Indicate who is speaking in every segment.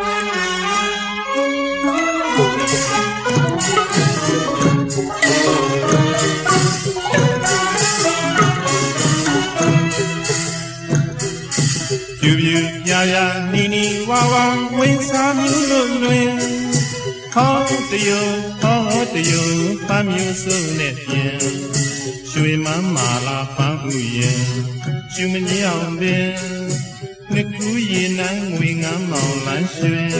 Speaker 1: ပြူပြူပြာပြာနီနီဝါဝါဝင်းစားမျိုးလို့လွင်ဟောတယုဟောတယုပန်းမျိုးစုံနဲ့ပြင်ရွှေမန်းမာလာပန်းဥရင်ကျူမညအောင်ပင် နှစ်ကူးရင်နှံငွေငမ်းမောင်လန်းရွှင်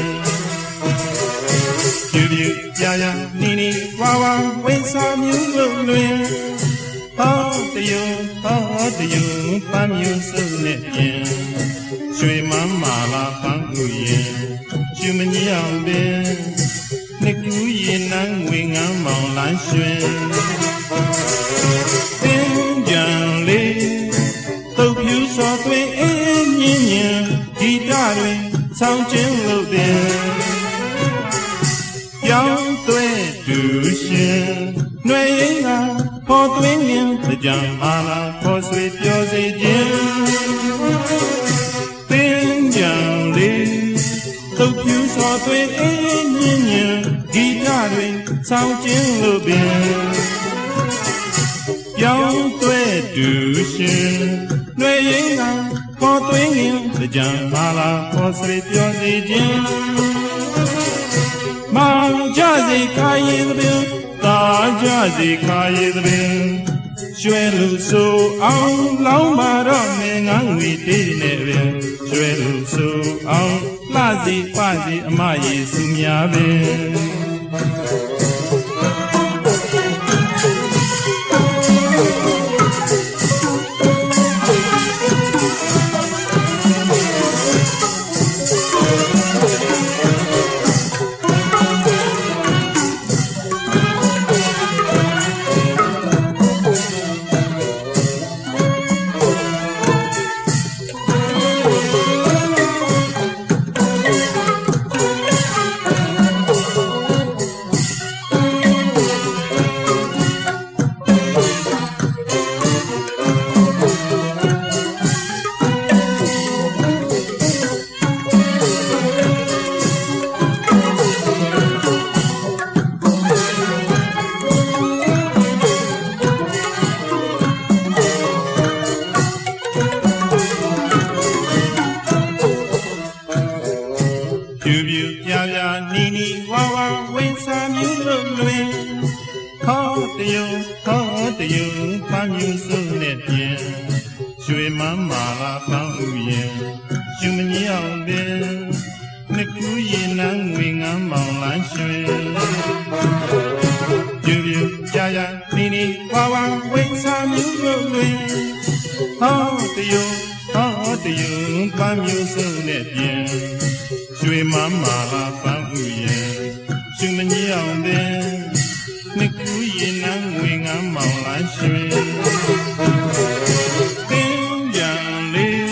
Speaker 1: ပြူပြူပြာပြာနီနီဝါဝါဝင်းစားမျိုးလို့လွင်ဟောတယုဟောတယုပန်းမျိုးစုံနဲ့ပြင်ရွှေမန်းမာလာပန်းဥရင်ကျူမညအောင်ပင်နှစ်ကူးရင်နှံငွေငမ်းမောင်လန်းရွှင် ညင်ညင်ဒီတာတွင်ဆောင်းချင်းလို့တဲ့ပြောင်းသွဲတူရှင်ຫນွေရင်ကပေါ်သွင်းရင်ကြံမာလာပေါ်ဆွေပြောစေခြင်းပင်ကြံလေးတုတ်ဖြူစောသွင်းအင်းညင်ညင်ဒီတာတွင်ဆောင်းချင်းလို့ပင်ပြောင်းသွဲတူရှင်နှွေရင်က ပေါ်သွင်းရင်ကြံမာလာပေါ်ဆွေပြောစေခြင်းမောင်ကြစေခါရင်သပင်သာကြစေခါရင်သပင်ရွှဲလူဆိုအောင်လောင်းပါတော့မင်းငန်းဝီတေးနေပင်ရွှဲလူဆိုအောင်လှစီပစီအမယေစုများပင် ဖြူပြာပြာနီနီဝါဝါဝင်းစားမျိုးလို့လွင်ဟောတယုဟောတယုပန်းမျိုးစုံနဲ့ပြင်ရွှေမန်းမာလာပန်းဥရင်ကျူမညအောင်ပင်နှစ်ကူးရင်နှံငွေငမ်းမောင်လန်းရွှင်ဖြူဖြူပြာပြာနီနီဝါဝါဝင်းစားမျိုးလို့လွင်ဟောတယုဟောတယုပန်းမျိုးစုံနဲ့ပြင်ရွှေ မန်းမာလာပန်းဥရဲ့ရှင်မကြီးအောင်ပင်နှစ်ကူးရင်နှံငွေငမ်းမောင်လာရွှေပင်ကြံလေး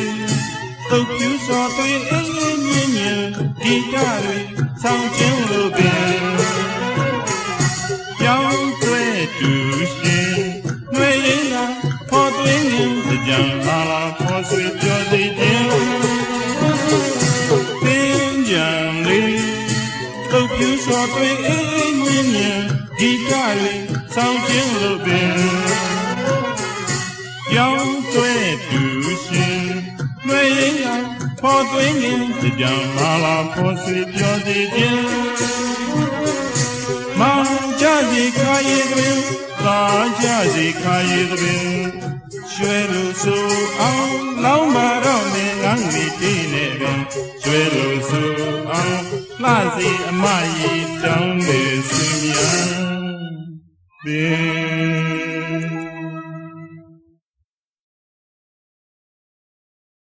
Speaker 1: တုတ်ပြူစောသွေးအင်းမြင်းမြင်းဒီကြတွေဆောင်းချင်းလို့ပင် လေးတုတ်ပြူစောသွေးအင်းမြင်းမြင်းဒီကြတွေဆောင်းချင်းလို့ပင်ကြောင်းသွဲတူရှင်နှွေရင်ကဖော်သွင်းရင်ကြံလာလာဖော်ဆွေပြောစေခြင်းမောင်ကြစီခါရည်တွင်သာကြစီခါရည်တွင်ရွှဲလို့ဆိုအောင်လောင်းပါ စီအမကြီးတောင်းနေစင်မြန်ပင်